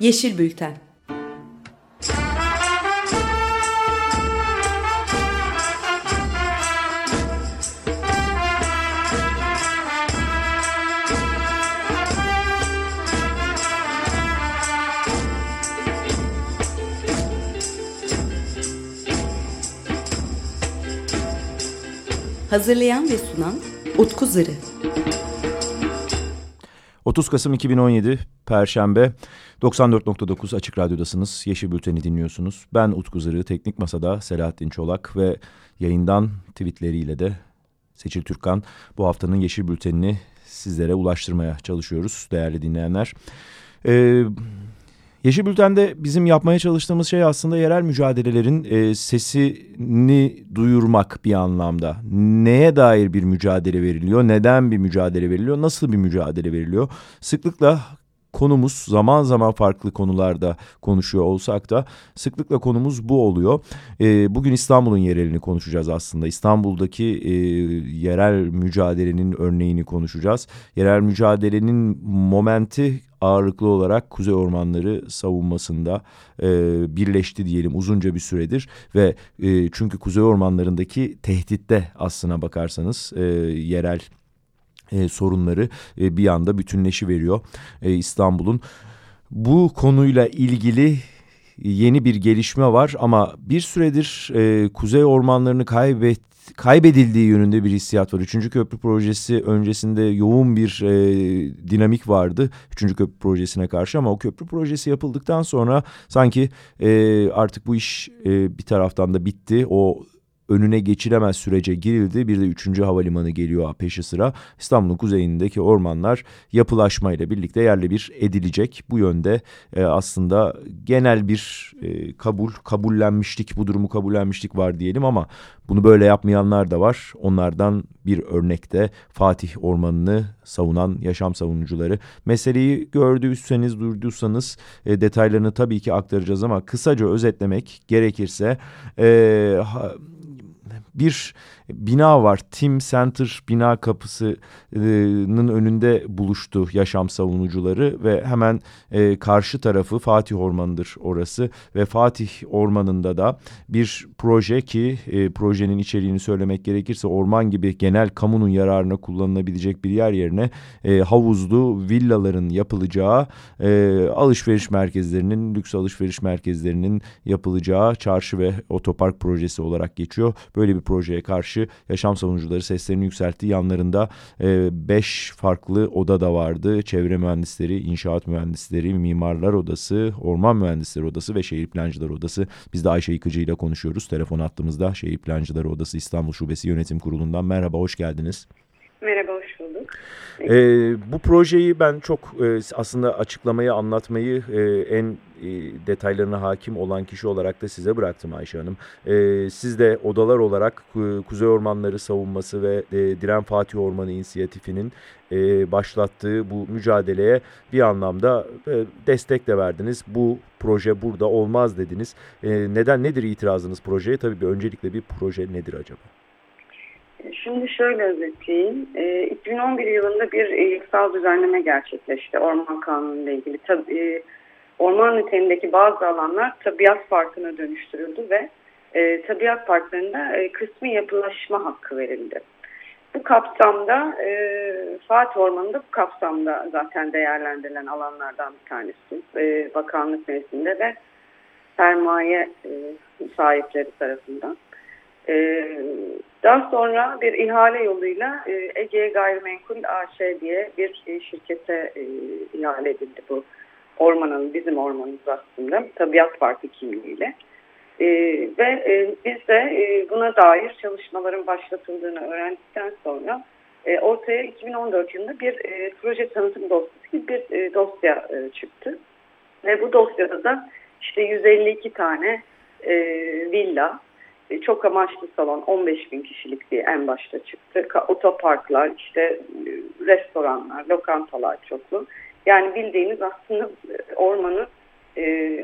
Yeşil Bülten Hazırlayan ve sunan Utku Zırı. 30 Kasım 2017 Perşembe 94.9 Açık Radyo'dasınız. Yeşil Bülten'i dinliyorsunuz. Ben Utku Zırı, Teknik Masa'da Selahattin Çolak ve yayından tweetleriyle de Seçil Türkan bu haftanın Yeşil Bülten'ini sizlere ulaştırmaya çalışıyoruz değerli dinleyenler. Ee, Yeşil Bülten'de bizim yapmaya çalıştığımız şey aslında yerel mücadelelerin e, sesini duyurmak bir anlamda. Neye dair bir mücadele veriliyor, neden bir mücadele veriliyor, nasıl bir mücadele veriliyor? Sıklıkla konumuz zaman zaman farklı konularda konuşuyor olsak da sıklıkla konumuz bu oluyor. E, bugün İstanbul'un yerelini konuşacağız aslında. İstanbul'daki e, yerel mücadelenin örneğini konuşacağız. Yerel mücadelenin momenti ağırlıklı olarak kuzey ormanları savunmasında e, birleşti diyelim uzunca bir süredir ve e, çünkü kuzey ormanlarındaki tehditte aslına bakarsanız e, yerel e, sorunları e, bir anda bütünleşi veriyor e, İstanbul'un. Bu konuyla ilgili yeni bir gelişme var ama bir süredir e, kuzey ormanlarını kaybet kaybedildiği yönünde bir hissiyat var. Üçüncü köprü projesi öncesinde yoğun bir e, dinamik vardı. Üçüncü köprü projesine karşı ama o köprü projesi yapıldıktan sonra sanki e, artık bu iş e, bir taraftan da bitti. O önüne geçilemez sürece girildi. Bir de 3. havalimanı geliyor peşi sıra. İstanbul'un kuzeyindeki ormanlar yapılaşmayla birlikte yerle bir edilecek. Bu yönde e, aslında genel bir e, kabul, kabullenmişlik, bu durumu kabullenmişlik var diyelim ama bunu böyle yapmayanlar da var. Onlardan bir örnekte Fatih Ormanı'nı savunan yaşam savunucuları. Meseleyi gördüyseniz, duyduysanız e, detaylarını tabii ki aktaracağız ama kısaca özetlemek gerekirse... E, ha, bir bina var. Team Center bina kapısının önünde buluştu yaşam savunucuları ve hemen e, karşı tarafı Fatih Ormanı'dır orası ve Fatih Ormanı'nda da bir proje ki e, projenin içeriğini söylemek gerekirse orman gibi genel kamunun yararına kullanılabilecek bir yer yerine e, havuzlu villaların yapılacağı e, alışveriş merkezlerinin lüks alışveriş merkezlerinin yapılacağı çarşı ve otopark projesi olarak geçiyor. Böyle bir projeye karşı yaşam savunucuları seslerini yükseltti. Yanlarında e, beş farklı oda da vardı. Çevre mühendisleri, inşaat mühendisleri, mimarlar odası, orman mühendisleri odası ve şehir plancıları odası. Biz de Ayşe Yıkıcı ile konuşuyoruz. Telefon attığımızda Şehir Plancıları Odası İstanbul Şubesi Yönetim Kurulu'ndan. Merhaba, hoş geldiniz. Merhaba. E, bu projeyi ben çok e, aslında açıklamayı, anlatmayı e, en e, detaylarına hakim olan kişi olarak da size bıraktım Ayşe Hanım. E, siz de odalar olarak Kuzey Ormanları Savunması ve e, Diren Fatih Ormanı İnisiyatifi'nin e, başlattığı bu mücadeleye bir anlamda e, destek de verdiniz. Bu proje burada olmaz dediniz. E, neden, nedir itirazınız projeye? Tabii bir öncelikle bir proje nedir acaba? Şimdi şöyle özetleyeyim. E, 2011 yılında bir e, yasal düzenleme gerçekleşti Orman Kanunu ile ilgili. Tabi, e, orman niteliğindeki bazı alanlar tabiat parkına dönüştürüldü ve e, tabiat parklarında e, kısmi yapılaşma hakkı verildi. Bu kapsamda e, Fatih Ormanı'nda bu kapsamda zaten değerlendirilen alanlardan bir tanesi. E, bakanlık nezdinde ve sermaye e, sahipleri tarafından. E, daha sonra bir ihale yoluyla e, Ege Gayrimenkul AŞ diye bir e, şirkete e, ihale edildi bu ormanın, bizim ormanımız aslında tabiat parkı kimliğiyle. Ve e, biz de buna dair çalışmaların başlatıldığını öğrendikten sonra ortaya 2014 yılında bir proje tanıtım dosyası gibi bir dosya çıktı. Ve bu dosyada da işte 152 tane villa, çok amaçlı salon 15 bin kişilik diye en başta çıktı. Otoparklar, işte e, restoranlar, lokantalar çoklu. Yani bildiğiniz aslında e, ormanı,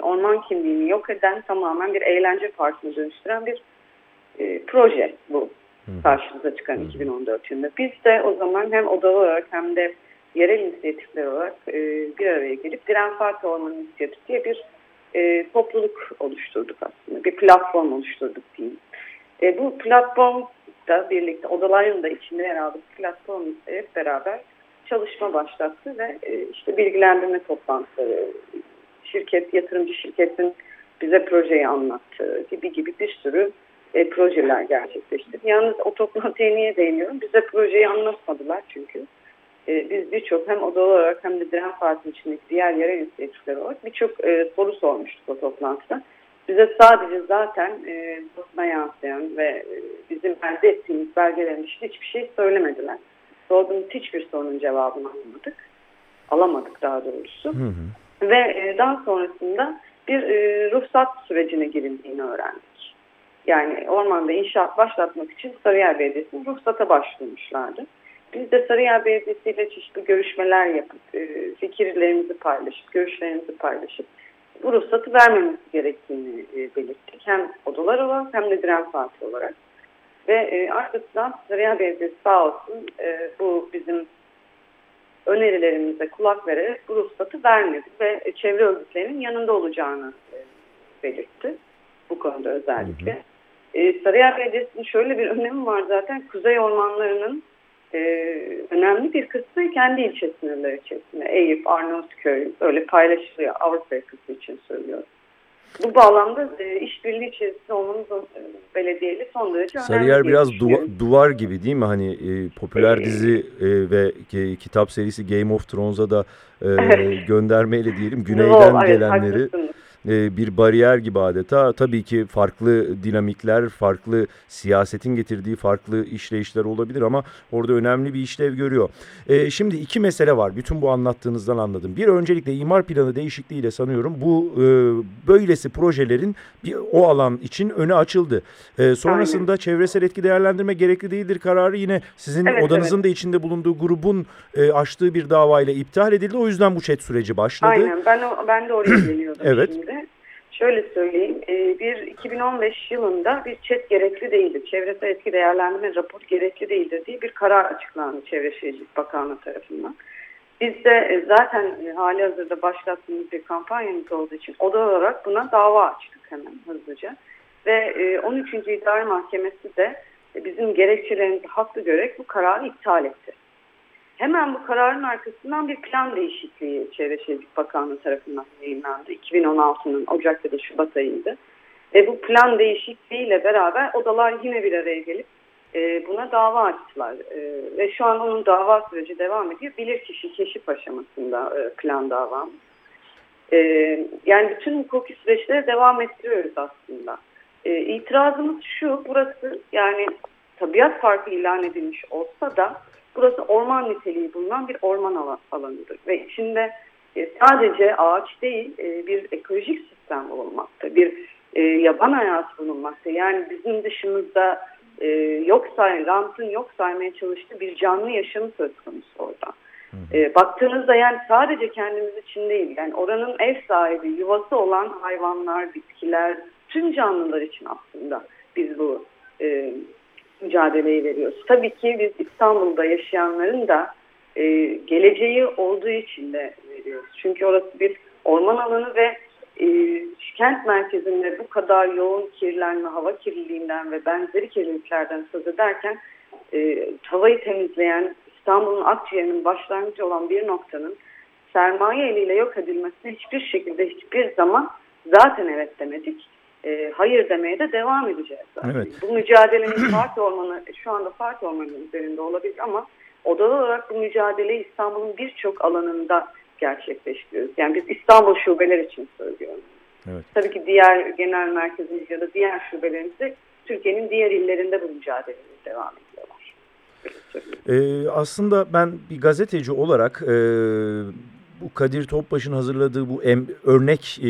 orman kimliğini yok eden tamamen bir eğlence parkına dönüştüren bir proje bu karşımıza çıkan 2014 yılında. Biz de o zaman hem odalı olarak hem de yerel inisiyatifler olarak bir araya gelip Diren Fark Orman İnisiyatifi diye bir e, topluluk oluşturduk aslında. Bir platform oluşturduk diyeyim. E, bu platformda birlikte odaların da içinde yer aldık platform hep beraber çalışma başlattı ve e, işte bilgilendirme toplantıları, şirket, yatırımcı şirketin bize projeyi anlattığı gibi gibi bir sürü e, projeler gerçekleştirdik. Yalnız o toplantıya niye değiniyorum? Bize projeyi anlatmadılar çünkü. E, biz birçok hem oda olarak hem de Diren Parti içindeki diğer yerel inisiyatifler olarak birçok e, soru sormuştuk o toplantıda. Bize sadece zaten e, basına yansıyan ve e, bizim elde ettiğimiz belgelerin işte hiçbir şey söylemediler. Sorduğumuz hiçbir sorunun cevabını alamadık. Alamadık daha doğrusu. Hı hı. Ve e, daha sonrasında bir e, ruhsat sürecine girildiğini öğrendik. Yani ormanda inşaat başlatmak için Sarıyer Belediyesi'nin ruhsata başvurmuşlardı. Biz de Sarıyer Belediyesi ile çeşitli görüşmeler yapıp e, fikirlerimizi paylaşıp, görüşlerimizi paylaşıp bu ruhsatı vermemesi gerektiğini e, belirttik. Hem odalar olarak hem de Diren Parti olarak. Ve e, arkasından Sarıyer Belediyesi sağ olsun bu bizim önerilerimize kulak vererek bu ruhsatı vermedi ve çevre örgütlerinin yanında olacağını belirtti. Bu konuda özellikle. Hı hı. Sarıyer Belediyesi'nin şöyle bir önemi var zaten. Kuzey ormanlarının e, önemli bir kısmı kendi ilçe sınırları içerisinde. Eyüp, Arnavutköy öyle paylaşılıyor Avrupa yakası için söylüyorum. Bu bağlamda e, işbirliği içerisinde olmamız e, belediyeyle son derece önemli. Sarıyer biraz duva, duvar gibi değil mi? Hani e, popüler ee, dizi e, ve e, kitap serisi Game of Thrones'a da e, göndermeyle diyelim güneyden no, gelenleri... E, bir bariyer gibi adeta. Tabii ki farklı dinamikler, farklı siyasetin getirdiği farklı işleyişler olabilir ama orada önemli bir işlev görüyor. E, şimdi iki mesele var. Bütün bu anlattığınızdan anladım. Bir öncelikle imar planı değişikliğiyle sanıyorum bu e, böylesi projelerin bir, o alan için önü açıldı. E, sonrasında Aynen. çevresel etki değerlendirme gerekli değildir kararı yine sizin evet, odanızın evet. da içinde bulunduğu grubun e, açtığı bir davayla iptal edildi. O yüzden bu chat süreci başladı. Aynen ben, o, ben de oraya geliyordum evet. şimdi. Şöyle söyleyeyim, e, bir 2015 yılında bir çet gerekli değildir, çevresel etki değerlendirme raporu gerekli değildir diye bir karar açıklandı Çevre Şehircilik Bakanlığı tarafından. Biz de e, zaten e, hali hazırda başlattığımız bir kampanyamız olduğu için oda olarak buna dava açtık hemen hızlıca. Ve 13. İdare Mahkemesi de bizim gerekçelerimizi haklı görerek bu kararı iptal etti. Hemen bu kararın arkasından bir plan değişikliği Çevre Şehircilik Bakanlığı tarafından yayınlandı. 2016'nın Ocak ya da Şubat ayıydı. Ve bu plan değişikliğiyle beraber odalar yine bir araya gelip e, buna dava açtılar. E, ve şu an onun dava süreci devam ediyor. Bilirkişi keşif aşamasında e, plan davam. E, yani bütün hukuki süreçleri devam ettiriyoruz aslında. E, itirazımız şu, burası yani tabiat parkı ilan edilmiş olsa da Burası orman niteliği bulunan bir orman alanıdır ve içinde e, sadece ağaç değil e, bir ekolojik sistem bulunmakta, bir e, yaban hayatı bulunmakta. Yani bizim dışımızda yok say, rantın yok saymaya çalıştığı bir canlı yaşamı söz konusu orada. E, baktığınızda yani sadece kendimiz için değil, yani oranın ev sahibi, yuvası olan hayvanlar, bitkiler, tüm canlılar için aslında biz bu e, mücadeleyi veriyoruz. Tabii ki biz İstanbul'da yaşayanların da e, geleceği olduğu için de veriyoruz. Çünkü orası bir orman alanı ve e, kent merkezinde bu kadar yoğun kirlenme, hava kirliliğinden ve benzeri kirliliklerden söz ederken e, havayı temizleyen İstanbul'un akciğerinin başlangıcı olan bir noktanın sermaye eliyle yok edilmesine hiçbir şekilde hiçbir zaman zaten evet demedik e, hayır demeye de devam edeceğiz. Zaten. Evet. Bu mücadelenin Fatih Ormanı şu anda Fatih Ormanı üzerinde olabilir ama odalı olarak bu mücadeleyi İstanbul'un birçok alanında gerçekleştiriyoruz. Yani biz İstanbul şubeler için söylüyorum. Evet. Tabii ki diğer genel merkezimiz ya da diğer şubelerimizde Türkiye'nin diğer illerinde bu mücadeleyi devam ediyorlar. Ee, aslında ben bir gazeteci olarak e, bu Kadir Topbaş'ın hazırladığı bu em, örnek e,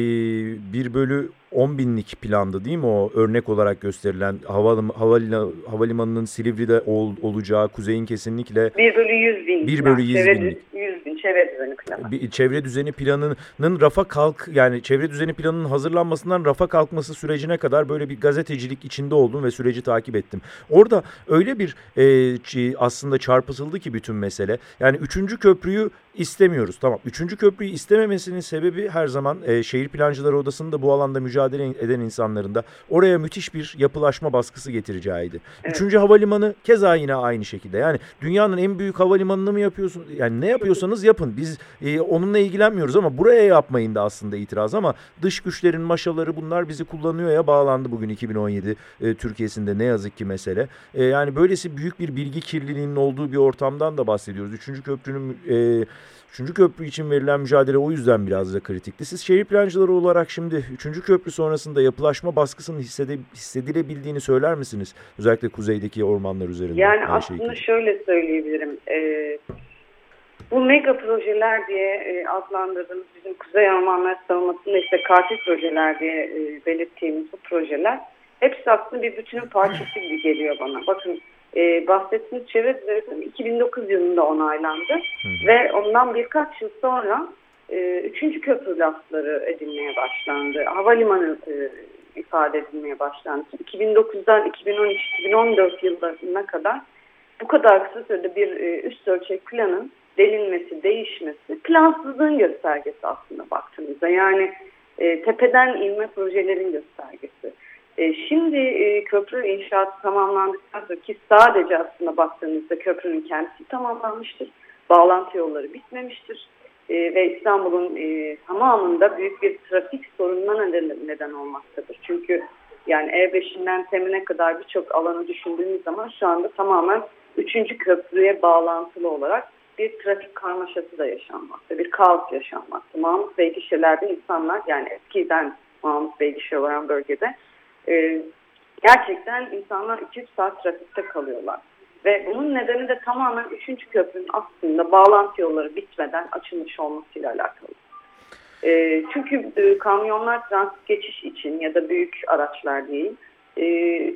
1 bölü 10 binlik plandı değil mi o örnek olarak gösterilen havalim, havalina, havalimanının Silivri'de ol, olacağı kuzeyin kesinlikle 1 bölü 100 bin. 1 bölü 100 çevre, binlik. 100 bin çevre düzeni planı. Bir, çevre düzeni planının rafa kalk yani çevre düzeni planının hazırlanmasından rafa kalkması sürecine kadar böyle bir gazetecilik içinde oldum ve süreci takip ettim. Orada öyle bir e, aslında çarpıtıldı ki bütün mesele. Yani 3. köprüyü İstemiyoruz tamam. Üçüncü köprüyü istememesinin sebebi her zaman e, şehir plancıları odasında bu alanda mücadele eden insanların da oraya müthiş bir yapılaşma baskısı getireceğiydi. Evet. Üçüncü havalimanı keza yine aynı şekilde. Yani dünyanın en büyük havalimanını mı yapıyorsun? Yani ne yapıyorsanız yapın. Biz e, onunla ilgilenmiyoruz ama buraya yapmayın da aslında itiraz ama dış güçlerin maşaları bunlar bizi kullanıyor ya bağlandı bugün 2017 e, Türkiye'sinde ne yazık ki mesele. E, yani böylesi büyük bir bilgi kirliliğinin olduğu bir ortamdan da bahsediyoruz. Üçüncü köprünün e, Üçüncü köprü için verilen mücadele o yüzden biraz da kritikti. Siz şehir plancıları olarak şimdi üçüncü köprü sonrasında yapılaşma baskısının hissede, hissedilebildiğini söyler misiniz? Özellikle kuzeydeki ormanlar üzerinde. Yani aslında şöyle söyleyebilirim. Ee, bu mega projeler diye e, adlandırdığımız bizim Kuzey Ormanları savunmasında işte katil projeler diye e, belirttiğimiz bu projeler hepsi aslında bir bütünün parçası gibi geliyor bana. Bakın e, bahsettiğiniz çevre düzenleme 2009 yılında onaylandı Hı hı. ve ondan birkaç yıl sonra e, üçüncü köprü lafları edilmeye başlandı. Havalimanı e, ifade edilmeye başlandı. 2009'dan 2013-2014 yıllarına kadar bu kadar kısa sürede bir e, üst ölçek planın delinmesi, değişmesi plansızlığın göstergesi aslında baktığımızda. Yani e, tepeden inme projelerin göstergesi. E, şimdi e, köprü inşaatı tamamlandıktan sonra ki sadece aslında baktığımızda köprünün kendisi tamamlanmıştır. Bağlantı yolları bitmemiştir. E, ve İstanbul'un tamamında büyük bir trafik sorununa neden, neden olmaktadır. Çünkü yani E5'inden Temin'e kadar birçok alanı düşündüğümüz zaman şu anda tamamen 3. köprüye bağlantılı olarak bir trafik karmaşası da yaşanmakta, bir kaos yaşanmakta. Mahmut Bey gişelerde insanlar yani eskiden Mahmut Bey gişe olan bölgede e, gerçekten insanlar 2-3 saat trafikte kalıyorlar. Ve bunun nedeni de tamamen 3. köprünün aslında bağlantı yolları bitmeden açılmış olmasıyla alakalı. E, çünkü e, kamyonlar transit geçiş için ya da büyük araçlar değil, e,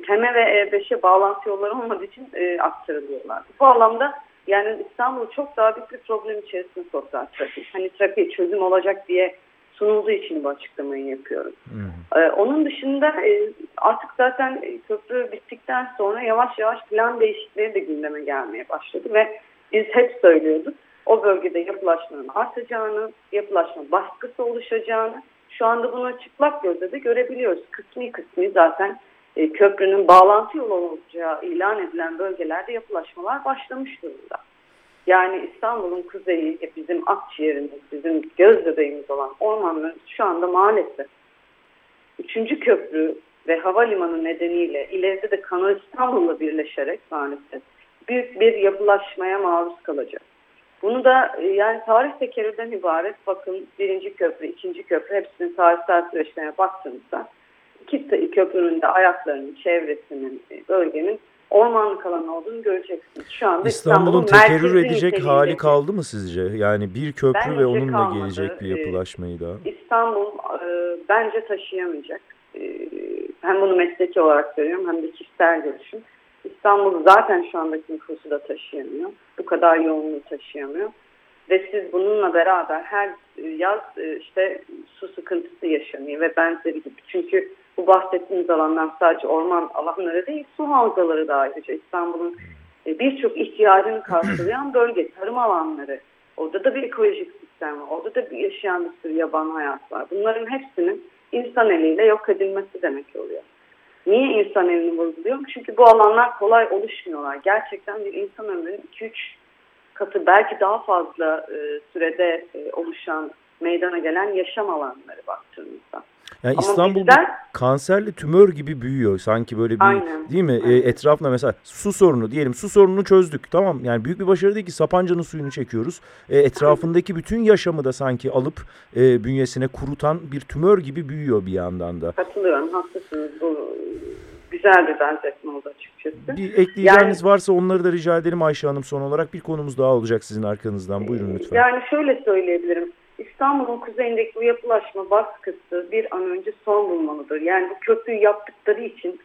TEME ve E5'e bağlantı yolları olmadığı için e, aktarılıyorlar. Bu anlamda yani İstanbul çok daha büyük bir problem içerisinde soktu trafik. Hani trafiğe çözüm olacak diye sunulduğu için bu açıklamayı yapıyorum. Hı hı. Ee, onun dışında e, artık zaten e, köprü bittikten sonra yavaş yavaş plan değişiklikleri de gündeme gelmeye başladı ve biz hep söylüyorduk o bölgede yapılaşmanın artacağını, yapılaşma baskısı oluşacağını şu anda bunu çıplak gözle de görebiliyoruz. Kısmi kısmi zaten e, köprünün bağlantı yolu olacağı ilan edilen bölgelerde yapılaşmalar başlamış durumda. Yani İstanbul'un kuzeyi, bizim akciğerimiz, bizim göz bebeğimiz olan ormanların şu anda maalesef Üçüncü köprü ve havalimanı nedeniyle ileride de Kanal İstanbul'la birleşerek maalesef büyük bir yapılaşmaya maruz kalacak. Bunu da e, yani tarih tekerrürden ibaret bakın birinci köprü, ikinci köprü hepsinin tarihsel süreçlerine baktığımızda iki köprünün de ayaklarının, çevresinin, e, bölgenin ormanlık alan olduğunu göreceksiniz. Şu anda İstanbul'un İstanbul'un tekerrür edecek hali kaldı mı sizce? Yani bir köprü Bence ve onunla kalmadı. gelecek bir Ee, yapılaşmayı daha. İstanbul e, bence taşıyamayacak. E, hem bunu mesleki olarak söylüyorum hem de kişisel görüşüm. İstanbul zaten şu andaki nüfusu da taşıyamıyor. Bu kadar yoğunluğu taşıyamıyor. Ve siz bununla beraber her e, yaz e, işte su sıkıntısı yaşanıyor ve benzeri gibi. Çünkü bu bahsettiğimiz alanlar sadece orman alanları değil, su havzaları da ayrıca İstanbul'un e, birçok ihtiyacını karşılayan bölge, tarım alanları. Orada da bir ekolojik sistem var. Orada da bir yaşayan bir sürü yaban hayat var. Bunların hepsinin insan eliyle yok edilmesi demek oluyor. Niye insan elini vurguluyorum? Çünkü bu alanlar kolay oluşmuyorlar. Gerçekten bir insan ömrünün 2-3 katı belki daha fazla e, sürede e, oluşan meydana gelen yaşam alanları baktığımızda. Yani Ama İstanbul bir kanserli tümör gibi büyüyor. Sanki böyle bir Aynen. değil mi? E, etrafına mesela su sorunu diyelim. Su sorununu çözdük. Tamam yani büyük bir başarı değil ki Sapanca'nın suyunu çekiyoruz. E, etrafındaki bütün yaşamı da sanki alıp e, bünyesine kurutan bir tümör gibi büyüyor bir yandan da. Katılıyorum, haklısınız. Bu güzel bir benzetme oldu açıkçası. Bir ekleyeceğiniz varsa onları da rica edelim Ayşe Hanım son olarak. Bir konumuz daha olacak sizin arkanızdan. Buyurun lütfen. Yani şöyle söyleyebilirim. İstanbul'un kuzeyindeki bu yapılaşma baskısı bir an önce son bulmalıdır. Yani bu köprüyü yaptıkları için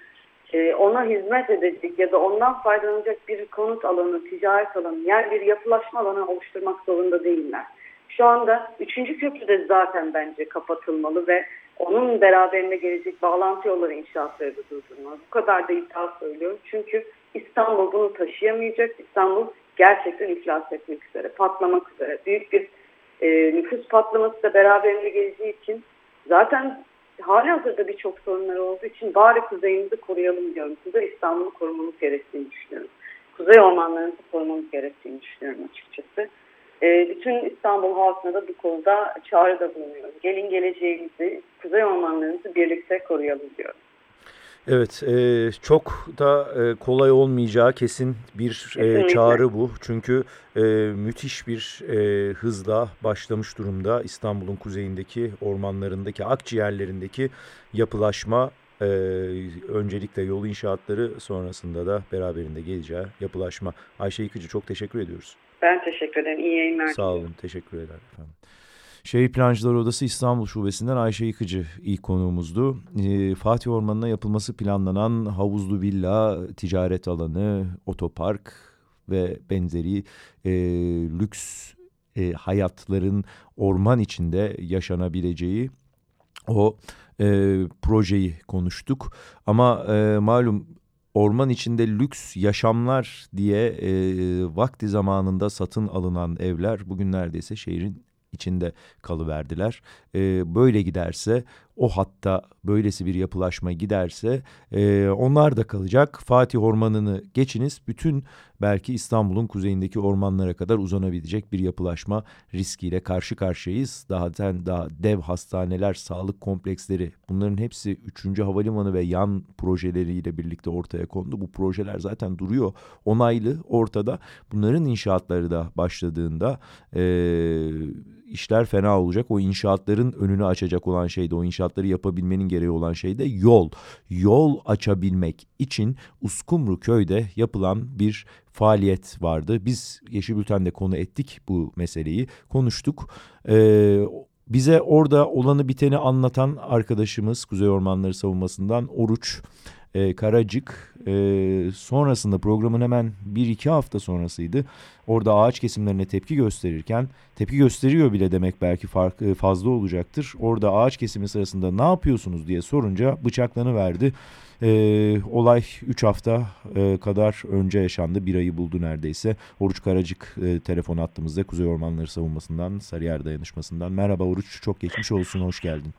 e, ona hizmet edecek ya da ondan faydalanacak bir konut alanı, ticaret alanı, yer bir yapılaşma alanı oluşturmak zorunda değiller. Şu anda 3. köprü de zaten bence kapatılmalı ve onun beraberinde gelecek bağlantı yolları inşaatları da durdurulmalı. Bu kadar da iddia söylüyorum. Çünkü İstanbul bunu taşıyamayacak. İstanbul gerçekten iflas etmek üzere, patlamak üzere. Büyük bir e, nüfus patlaması da beraberinde geleceği için zaten hali hazırda birçok sorunları olduğu için bari kuzeyimizi koruyalım diyorum. Kuzey İstanbul'u korumamız gerektiğini düşünüyorum. Kuzey ormanlarımızı korumamız gerektiğini düşünüyorum açıkçası. E, bütün İstanbul halkına da bu konuda çağrıda bulunuyorum. Gelin geleceğimizi, kuzey ormanlarımızı birlikte koruyalım diyorum. Evet, e, çok da e, kolay olmayacağı kesin bir e, çağrı bu. Çünkü e, müthiş bir e, hızla başlamış durumda İstanbul'un kuzeyindeki ormanlarındaki, akciğerlerindeki yapılaşma. E, öncelikle yol inşaatları sonrasında da beraberinde geleceği yapılaşma. Ayşe Yıkıcı çok teşekkür ediyoruz. Ben teşekkür ederim. İyi yayınlar. Sağ olun, teşekkür ederim efendim. Şehir Plancılar Odası İstanbul Şubesi'nden Ayşe Yıkıcı ilk konuğumuzdu. Ee, Fatih Ormanı'na yapılması planlanan havuzlu villa, ticaret alanı, otopark ve benzeri e, lüks e, hayatların orman içinde yaşanabileceği o e, projeyi konuştuk. Ama e, malum orman içinde lüks yaşamlar diye e, vakti zamanında satın alınan evler bugün neredeyse şehrin içinde kalıverdiler. E, böyle giderse o hatta böylesi bir yapılaşma giderse e, onlar da kalacak. Fatih Ormanı'nı geçiniz bütün belki İstanbul'un kuzeyindeki ormanlara kadar uzanabilecek bir yapılaşma riskiyle karşı karşıyayız. Daha daha dev hastaneler, sağlık kompleksleri bunların hepsi 3. Havalimanı ve yan projeleriyle birlikte ortaya kondu. Bu projeler zaten duruyor onaylı ortada. Bunların inşaatları da başladığında e, işler fena olacak. O inşaatların önünü açacak olan şey de o inşaatları yapabilmenin gereği olan şey de yol. Yol açabilmek için Uskumru köyde yapılan bir faaliyet vardı. Biz Yeşil Bülten'de konu ettik bu meseleyi. Konuştuk. Ee, bize orada olanı biteni anlatan arkadaşımız Kuzey Ormanları Savunması'ndan Oruç e, Karacık e, sonrasında programın hemen bir iki hafta sonrasıydı. Orada ağaç kesimlerine tepki gösterirken tepki gösteriyor bile demek belki fark, e, fazla olacaktır. Orada ağaç kesimi sırasında ne yapıyorsunuz diye sorunca bıçaklanıverdi. Ee, olay 3 hafta e, kadar önce yaşandı. Bir ayı buldu neredeyse. Oruç Karacık e, telefon attığımızda Kuzey Ormanları Savunması'ndan, Sarıyer Dayanışması'ndan. Merhaba Oruç, çok geçmiş olsun, hoş geldin.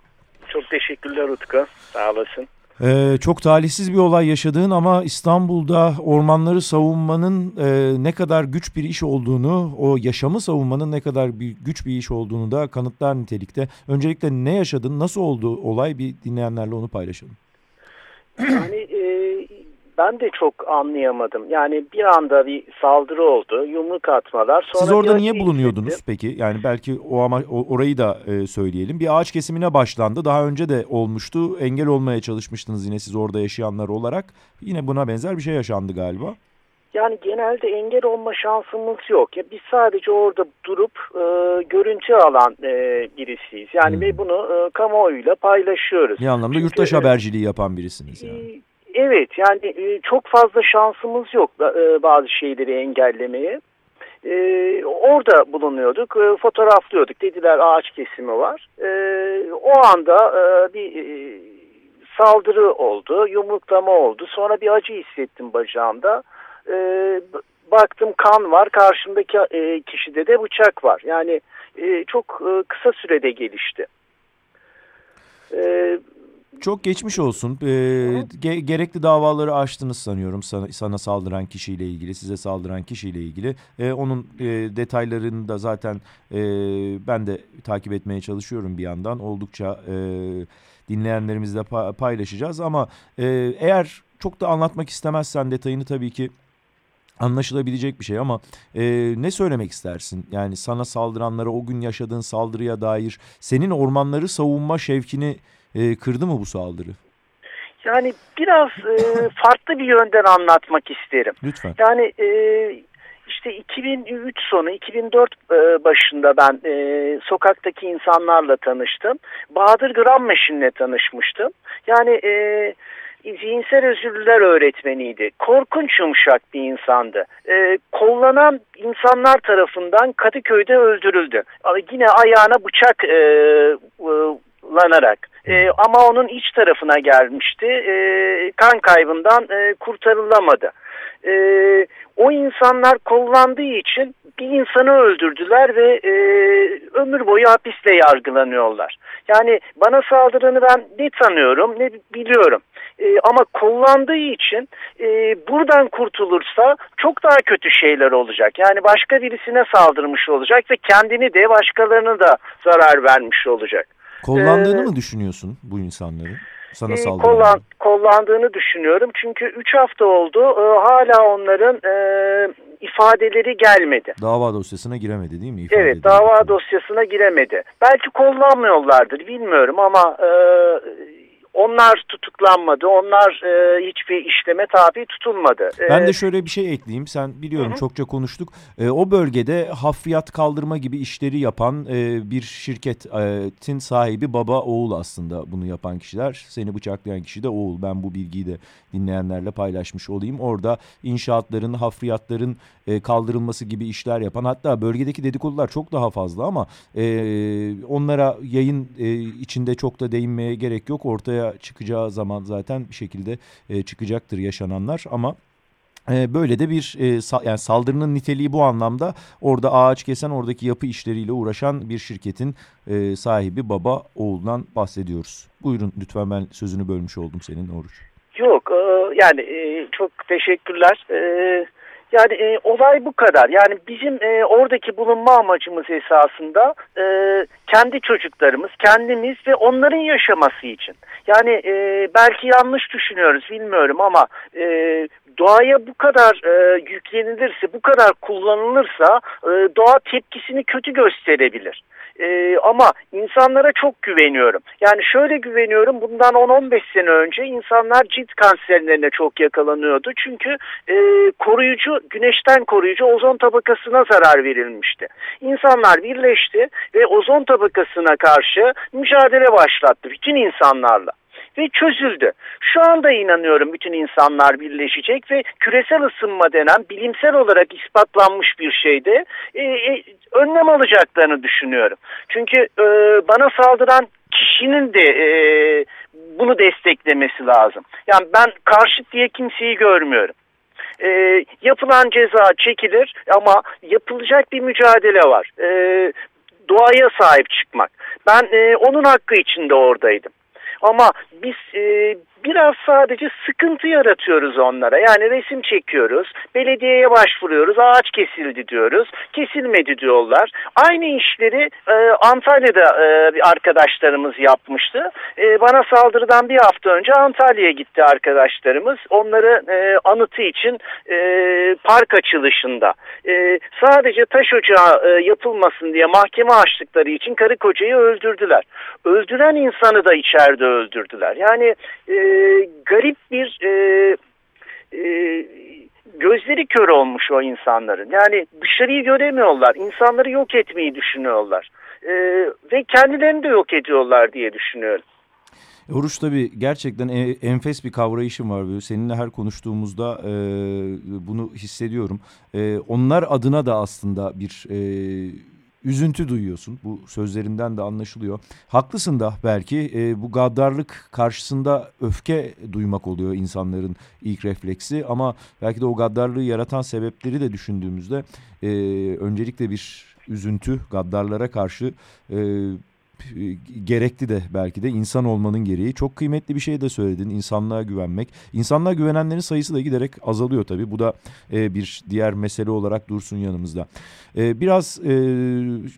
Çok teşekkürler Utku, sağ olasın. Ee, çok talihsiz bir olay yaşadığın ama İstanbul'da ormanları savunmanın e, ne kadar güç bir iş olduğunu, o yaşamı savunmanın ne kadar bir güç bir iş olduğunu da kanıtlar nitelikte. Öncelikle ne yaşadın, nasıl oldu olay bir dinleyenlerle onu paylaşalım. Yani e, ben de çok anlayamadım. Yani bir anda bir saldırı oldu, yumruk atmalar. Sonra Siz orada niye bulunuyordunuz hissettim. peki? Yani belki o ama orayı da e, söyleyelim. Bir ağaç kesimine başlandı. Daha önce de olmuştu. Engel olmaya çalışmıştınız yine siz orada yaşayanlar olarak. Yine buna benzer bir şey yaşandı galiba. Yani genelde engel olma şansımız yok. Ya biz sadece orada durup e, görüntü alan e, birisiyiz. Yani hmm. ve bunu e, kamuoyuyla paylaşıyoruz. Bir anlamda Çünkü, yurttaş haberciliği yapan birisiniz yani. E, Evet yani e, çok fazla şansımız yok e, bazı şeyleri engellemeye. E, orada bulunuyorduk, fotoğraflıyorduk. Dediler ağaç kesimi var. O anda bir saldırı oldu, yumruklama oldu. Sonra bir acı hissettim bacağımda. Baktım kan var, karşımdaki kişide de bıçak var. Yani çok kısa sürede gelişti. Çok geçmiş olsun. Ee, ge gerekli davaları açtınız sanıyorum sana, sana saldıran kişiyle ilgili, size saldıran kişiyle ilgili. Ee, onun e, detaylarını da zaten e, ben de takip etmeye çalışıyorum bir yandan. Oldukça e, dinleyenlerimizle paylaşacağız ama e, eğer çok da anlatmak istemezsen detayını tabii ki anlaşılabilecek bir şey ama e, ne söylemek istersin? Yani sana saldıranlara o gün yaşadığın saldırıya dair senin ormanları savunma şevkini e, kırdı mı bu saldırı? Yani biraz e, farklı bir yönden anlatmak isterim. Lütfen. Yani e, işte 2003 sonu 2004 e, başında ben e, sokaktaki insanlarla tanıştım. Bahadır Grammeşin'le tanışmıştım. Yani e, zihinsel özürlüler öğretmeniydi. Korkunç yumuşak bir insandı. E, kollanan insanlar tarafından Kadıköy'de öldürüldü. Yine ayağına bıçak e, e, lanarak. E, ama onun iç tarafına gelmişti. E, kan kaybından e, kurtarılamadı. e, o insanlar kullandığı için bir insanı öldürdüler ve e, ömür boyu hapisle yargılanıyorlar. Yani bana saldırını ben ne tanıyorum ne biliyorum. E, ama kullandığı için e, buradan kurtulursa çok daha kötü şeyler olacak. Yani başka birisine saldırmış olacak ve kendini de başkalarına da zarar vermiş olacak. Kollandığını Ee, mı düşünüyorsun bu insanları? Sana e, saldıran. kullan, kullandığını düşünüyorum. Çünkü 3 hafta oldu e, hala onların e, ifadeleri gelmedi. Dava dosyasına giremedi değil mi? İfade Evet dava dosyasına giremedi. Belki kullanmıyorlardır bilmiyorum ama e, onlar tutuklanmadı. Onlar e, hiçbir işleme tabi tutulmadı. E, Ben de şöyle bir şey ekleyeyim. Sen biliyorum Hı hı. çokça konuştuk. Ee, o bölgede hafriyat kaldırma gibi işleri yapan e, bir şirketin sahibi baba oğul aslında bunu yapan kişiler. Seni bıçaklayan kişi de oğul. Ben bu bilgiyi de dinleyenlerle paylaşmış olayım. Orada inşaatların, hafriyatların e, kaldırılması gibi işler yapan hatta bölgedeki dedikodular çok daha fazla ama e, onlara yayın e, içinde çok da değinmeye gerek yok. Ortaya çıkacağı zaman zaten bir şekilde e, çıkacaktır yaşananlar ama e, böyle de bir e, yani saldırının niteliği bu anlamda orada ağaç kesen oradaki yapı işleriyle uğraşan bir şirketin e, sahibi baba oğuldan bahsediyoruz. Buyurun lütfen ben sözünü bölmüş oldum senin Oruç. Yok yani çok teşekkürler. Yani e, olay bu kadar. Yani bizim e, oradaki bulunma amacımız esasında e, kendi çocuklarımız, kendimiz ve onların yaşaması için. Yani e, belki yanlış düşünüyoruz bilmiyorum ama e, doğaya bu kadar e, yüklenilirse, bu kadar kullanılırsa e, doğa tepkisini kötü gösterebilir. E, ama insanlara çok güveniyorum. Yani şöyle güveniyorum bundan 10-15 sene önce insanlar cilt kanserlerine çok yakalanıyordu. Çünkü e, koruyucu, güneşten koruyucu ozon tabakasına zarar verilmişti. İnsanlar birleşti ve ozon tabakasına karşı mücadele başlattı bütün insanlarla ve çözüldü. Şu anda inanıyorum bütün insanlar birleşecek ve küresel ısınma denen bilimsel olarak ispatlanmış bir şeyde e, e, önlem alacaklarını düşünüyorum. Çünkü e, bana saldıran kişinin de e, bunu desteklemesi lazım. Yani ben karşıt diye kimseyi görmüyorum. E, yapılan ceza çekilir ama yapılacak bir mücadele var. E, doğaya sahip çıkmak. Ben e, onun hakkı içinde oradaydım. Ama biz e, biraz sadece sıkıntı yaratıyoruz onlara. Yani resim çekiyoruz, belediyeye başvuruyoruz, ağaç kesildi diyoruz, kesilmedi diyorlar. Aynı işleri e, Antalya'da e, arkadaşlarımız yapmıştı. E, bana saldırıdan bir hafta önce Antalya'ya gitti arkadaşlarımız. Onları e, anıtı için e, park açılışında e, sadece taş ocağı e, yapılmasın diye mahkeme açtıkları için karı kocayı öldürdüler. Öldüren insanı da içeride öldürdüler. Yani e, garip bir e, e, gözleri kör olmuş o insanların. Yani dışarıyı göremiyorlar. İnsanları yok etmeyi düşünüyorlar. E, ve kendilerini de yok ediyorlar diye düşünüyorum. Oruç tabii gerçekten e- enfes bir kavrayışım var. Böyle seninle her konuştuğumuzda e, bunu hissediyorum. E, onlar adına da aslında bir e, üzüntü duyuyorsun. Bu sözlerinden de anlaşılıyor. Haklısın da belki e, bu gaddarlık karşısında öfke duymak oluyor insanların ilk refleksi. Ama belki de o gaddarlığı yaratan sebepleri de düşündüğümüzde e, öncelikle bir üzüntü gaddarlara karşı... E, gerekli de belki de insan olmanın gereği. Çok kıymetli bir şey de söyledin. İnsanlığa güvenmek. İnsanlığa güvenenlerin sayısı da giderek azalıyor tabii. Bu da e, bir diğer mesele olarak dursun yanımızda. E, biraz e,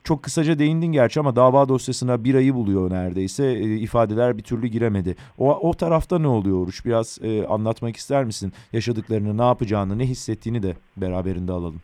çok kısaca değindin gerçi ama dava dosyasına bir ayı buluyor neredeyse. E, ifadeler bir türlü giremedi. O, o tarafta ne oluyor Oruç? Biraz e, anlatmak ister misin? Yaşadıklarını, ne yapacağını, ne hissettiğini de beraberinde alalım.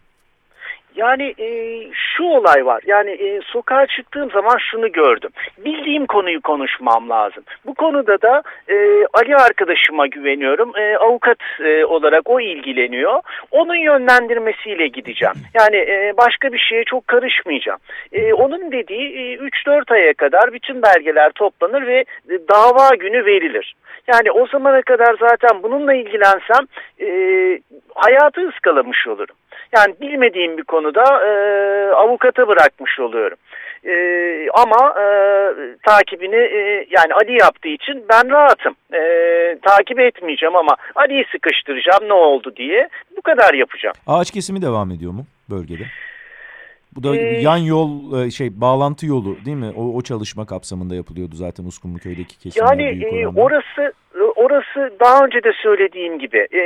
Yani e, şu olay var. Yani e, sokağa çıktığım zaman şunu gördüm. Bildiğim konuyu konuşmam lazım. Bu konuda da e, Ali arkadaşıma güveniyorum. E, avukat e, olarak o ilgileniyor. Onun yönlendirmesiyle gideceğim. Yani e, başka bir şeye çok karışmayacağım. E, onun dediği e, 3-4 aya kadar bütün belgeler toplanır ve e, dava günü verilir. Yani o zamana kadar zaten bununla ilgilensem e, hayatı ıskalamış olurum. Yani bilmediğim bir konuda e, avukata bırakmış oluyorum. E, ama e, takibini e, yani Ali yaptığı için ben rahatım. E, takip etmeyeceğim ama Ali'yi sıkıştıracağım ne oldu diye bu kadar yapacağım. Ağaç kesimi devam ediyor mu bölgede? Bu da Ee, yan yol e, şey bağlantı yolu değil mi? O, o çalışma kapsamında yapılıyordu zaten Uskumruköy'deki kesimler Yani büyük e, oranda. orası orası daha önce de söylediğim gibi e,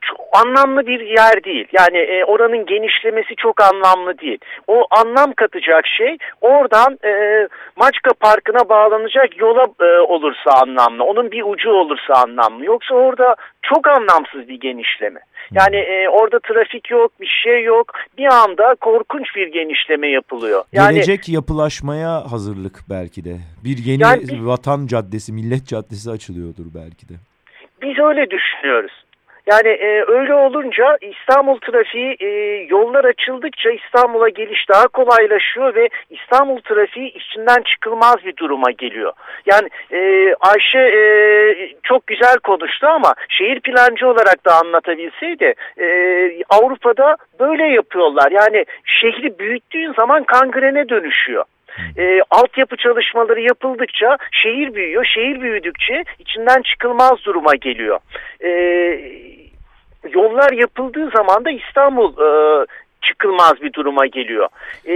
çok anlamlı bir yer değil. Yani e, oranın genişlemesi çok anlamlı değil. O anlam katacak şey oradan e, Maçka Parkı'na bağlanacak yola e, olursa anlamlı. Onun bir ucu olursa anlamlı. Yoksa orada çok anlamsız bir genişleme. Yani e, orada trafik yok, bir şey yok. Bir anda korkunç bir genişleme yapılıyor. Yani Gelecek yapılaşmaya hazırlık belki de. Bir yeni Yani vatan caddesi, millet caddesi açılıyordur belki de. Biz öyle düşünüyoruz. Yani e, öyle olunca İstanbul trafiği e, yollar açıldıkça İstanbul'a geliş daha kolaylaşıyor ve İstanbul trafiği içinden çıkılmaz bir duruma geliyor. Yani e, Ayşe e, çok güzel konuştu ama şehir plancı olarak da anlatabilseydi e, Avrupa'da böyle yapıyorlar. Yani şehri büyüttüğün zaman kangrene dönüşüyor. E, altyapı çalışmaları yapıldıkça şehir büyüyor. Şehir büyüdükçe içinden çıkılmaz duruma geliyor. E, yollar yapıldığı zaman da İstanbul e, çıkılmaz bir duruma geliyor. E,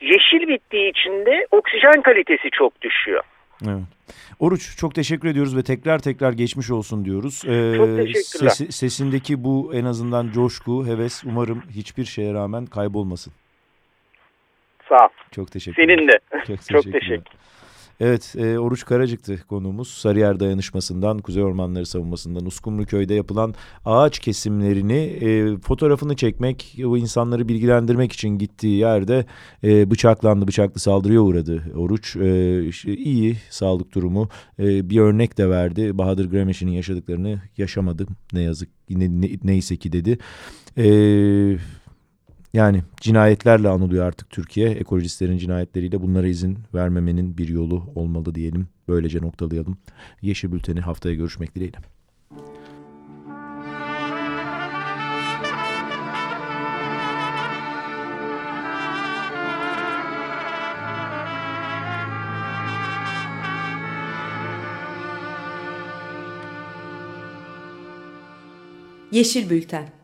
yeşil bittiği için de oksijen kalitesi çok düşüyor. Evet. Oruç çok teşekkür ediyoruz ve tekrar tekrar geçmiş olsun diyoruz. Ee, Çok teşekkürler. sesi- sesindeki bu en azından coşku, heves umarım hiçbir şeye rağmen kaybolmasın. Sağ ol. Çok teşekkür Senin de. Çok, Çok teşekkür. Evet, e, Oruç Karacık'tı konuğumuz. Sarıyer Dayanışması'ndan, Kuzey Ormanları Savunması'ndan, Uskumruköy'de yapılan ağaç kesimlerini e, fotoğrafını çekmek, o insanları bilgilendirmek için gittiği yerde e, bıçaklandı, bıçaklı saldırıya uğradı Oruç. E, işte iyi sağlık durumu, e, bir örnek de verdi. Bahadır Gremeş'in yaşadıklarını yaşamadım ne yazık ne, ne, neyse ki dedi. Eee yani cinayetlerle anılıyor artık Türkiye. Ekolojistlerin cinayetleriyle bunlara izin vermemenin bir yolu olmalı diyelim. Böylece noktalayalım. Yeşil Bülten'i haftaya görüşmek dileğiyle. Yeşil Bülten